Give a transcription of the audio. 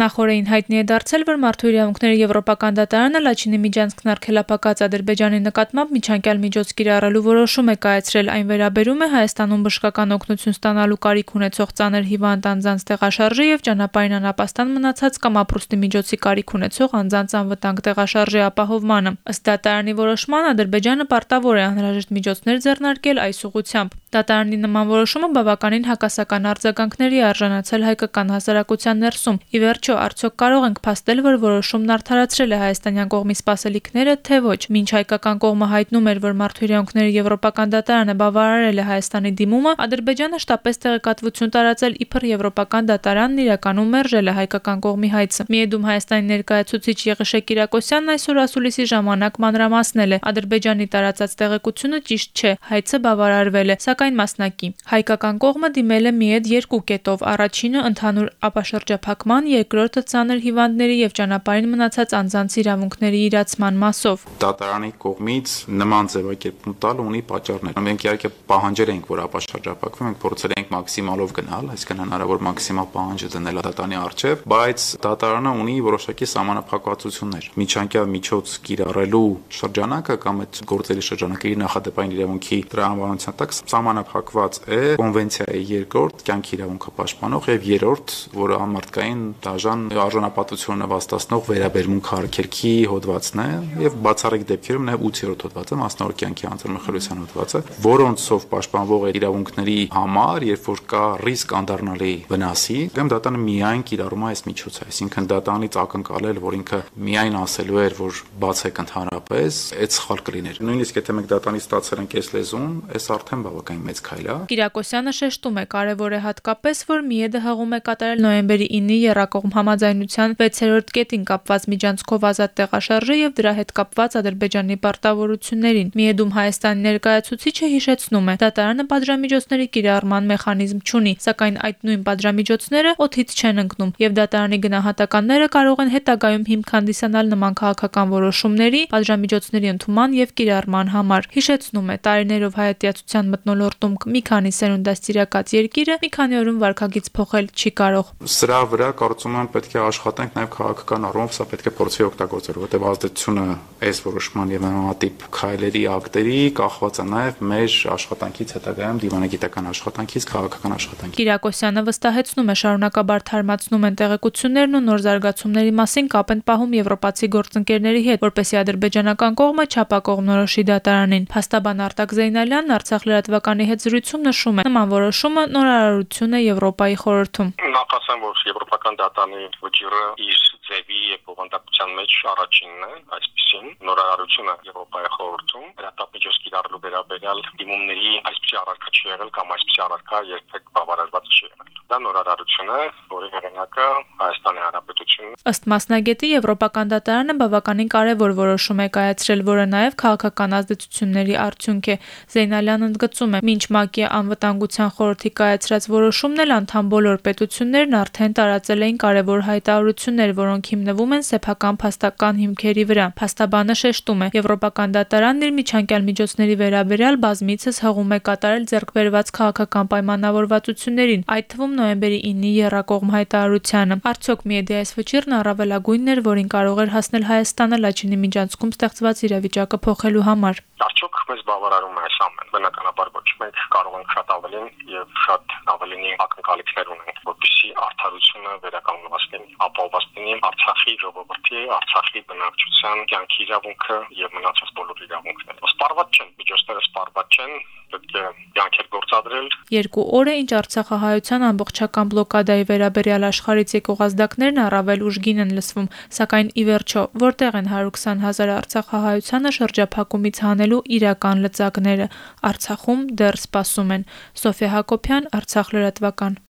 Նախորդին հայտնի է դարձել, որ Մարդու իրավունքների Եվրոպական դատարանը Լաչինի Միջանցքն արգելափակած Ադրբեջանի նկատմամբ միջանկյալ միջոց կիրառելու որոշում է կայացրել։ Այն վերաբերում է Հայաստանում բժշկական օգնություն ստանալու կարիք ունեցող ծանր հիվանդ անձանց տեղաշարժը եւ ճանապարհին անապաստան մնացած կամ ապրուստի միջոցի կարիք ունեցող անձանց անվտանգ տեղաշարժի ապահովմանը։ Ըստ դատարանի որոշման Ադրբեջանը պարտավոր է անհրաժեշտ միջոցներ ձեռնարկել այս ուղղությամբ։ Դատարանի նման որոշումը բավականին հակասական արձագանքների արժանացել հայկական հասարակության ներսում։ Ի վերջո, արդյոք կարող ենք փաստել, որ որոշումն արդարացրել է հայաստանյան կողմի սպասելիքները, թե ոչ։ Մինչ հայկական կողմը հայտնում էր, որ Մարդու իրավունքների Եվրոպական դատարանը բավարարել է Հայաստանի դիմումը, Ադրբեջանը շտապեց տեղեկատվություն տարածել, իբր Եվրոպական դատարանն իրականում մերժել է հայկական կողմի հայցը։ Միեդում Հայաստանի ներկայացուցիչ Եղիշե Կիրակոսյանն այսօր ասուլիսի ժամանակ մանրամասնել է. Ադրբեջանի տարածած տեղեկությունը ճիշտ չէ, հայցը բավարարվել է, սակայն մասնակի։ Հայկական կողմը դիմել է միեդ երկու կետով. առաջինը ընդհանուր ապաշրջափակման, երկրորդը ծանր հիվանդների եւ ճանապարհին մնացած անձանց իրավունքների իրացման մասով։ Դատարանի կողմից նման ձևակերպում տալ ունի պատճառներ։ Մենք իհարկե պահանջել ենք, որ ապաշրջափակվի, մենք փորձել ենք մաքսիմալով գնալ, այսինքն հնարավոր մաքսիմալ պահանջը դնել դատարանի արչեւ, բայց դատարանը ունի որոշակի սահմանափակվածություններ։ Միջանկյալ միջոց կիրառելու շրջանակը կամ այդ գործերի շրջանակը իր նախադեպային իրավունքի տրամաբանության տակ սահմանափակված է կոնվենցիայի երկրորդ կյանքի իրավունքը պաշտպանող եւ երրորդ, որը ամարտկային դաժան արժանապատվությունը վաստացնող վերաբերմունք հարկերքի հոդվածն է եւ բացառիկ դեպքերում նաեւ 8-րդ հոդվածը մասնավոր կյանքի անձնամխելիության հոդվածը, որոնցով պաշտպանվող է իրավունքների համար, երբ որ կա ռիսկ անդառնալի վնասի, դեմ դատանը միայն կիրառում է այս միջոցը, այսինքն դատանից ակնկալել, որ ինքը միայն ասելու էր, որ բացեք ընդհանրապես, այդ սխալ կլիներ։ Նույնիսկ եթե մենք դատանից ստացել ենք այս լեզուն, այս արդեն բավականին մեծ քայլ է։ Կիրակոսյանը շեշտում է, կարևոր է հատկապես, որ Միեդը հղում է կատարել նոյեմբերի 9-ի Երակողմ համաձայնության 6-րդ կետին կապված միջանցքով ազատ տեղաշարժը եւ դրա հետ կապված Ադրբեջանի պարտավորություններին։ Միեդում Հայաստանի ներկայացուցիչը հիշեցնում է, դատարանը պատժամիջոցների կիրառման մեխանիզմ չունի, սակայն այդ նույն պատժամիջոցները օթից չեն ընկնում եւ դատարանի գնահատականները կարող են հետագայում հիմք հանդիսանալ նման քաղաքական որոշումների, պատժամիջոցների ընդունման եւ կիրառման համար։ Հիշեցնում է, տարիներով հայատյացության մտնոլորտում մի քանի սերունդաստիարակած երկիրը մի քանի օրում վարկագիծ փոխել չի կարող։ Սրա վրա կարծում եմ պետք է աշխատենք նաև քաղաքական առումով, սա պետք է փորձի օգտագործել, որովհետև ազդեցությունը այս որոշման եւ նմանատիպ քայլերի ակտերի կախված է նաև մեր աշխատանքից հետագայում դիվանագիտական աշխատանքից, քաղաքական աշխատանքից։ Կիրակոսյանը վստահեցնում է շարունակաբար թարմացնում են տեղեկություններն ու նոր զարգացումների մասին կապ են պահում եվրոպացի գործընկերների հետ, որպեսզի ադրբեջանական կողմը չափակողմնորոշի դատարանին։ Փաստաբան Արտակ Զեյնալյանն Արցախ լրատվականի հետ զրույցում նշում է, նման որոշումը նորարարություն է Եվրոպայի խորհրդում։ Նախասեմ, որ Եվրոպական դատանի վճիռը իր ձևի եւ բովանդակության մեջ առաջինն է, այսպեսին նորարարությունը Եվրոպայի խորհրդում հրատապիջոց կիրառելու վերաբերյալ դիմումների այսպեսի առարկա չի եղել կամ այսպեսի առարկա երբեք բավարարված չի եղել։ Դա նորարարություն է, որի հեղինակը Հայաստանի Հանրապետությունն է։ Ըստ մասնագետի Եվրոպական դատարանը բավականին կարևոր որոշում է կայացրել, որը նաև քաղաքական ազդեցությունների արդյունք է։ Զեյնալյանն ընդգծում է, մինչ ՄԱԿ-ի անվտանգության խորհրդի կայացրած որոշումն էլ անդամ բոլոր պետություններն արդեն տարածել էին կարևոր հայտարարություններ, որոնք հիմնվում են սեփական փաստական հիմքերի վրա։ Փաստաբանը շեշտում է, Եվրոպական դատարանն իր միջանկյալ միջոցների վերաբերյալ բազմիցս հղում է կատարել ձեռքբերված քաղաքական պայմանավորվածություններին, այդ թվում նոյեմբերի 9-ի Երակողմ հայտարարությանը։ Արդյոք Մեդիայս վճիրն առավելագույնն էր, որին կարող էր հասնել Հայաստանը Լաչինի միջանցքում ստեղծված իրավիճակը փոխելու համար։ Արդյոք մեզ բավարարում է այս ամեն։ Բնականաբար ոչ մենք կարող ենք շատ ավելին եւ շատ ավելինի ակնկալիքներ ունենք, որպեսզի արդարությունը վերականգնվի, ապահովվի Արցախի ժողովրդի, Արցախի բնակչության կյանքի իրավունքը եւ մնացած բոլոր իրավունքները։ Սպառված չեն, միջոցները սպառված չեն, պետք է կյանքեր գործադրել։ Երկու օր է ինչ Արցախահայության ամբողջական բլոկադայի վերաբերյալ աշխարհից եկող ազդակներն առավել ուժգին են լսվում, սակայն ի վերջո որտեղ են 120 հազար Արցախահայությանը շրջափակումից հանելու իրական լծակները։ Արցախում դեռ սպասում են։ Սոֆիա Հակոբյան, Արցախ լրատվական։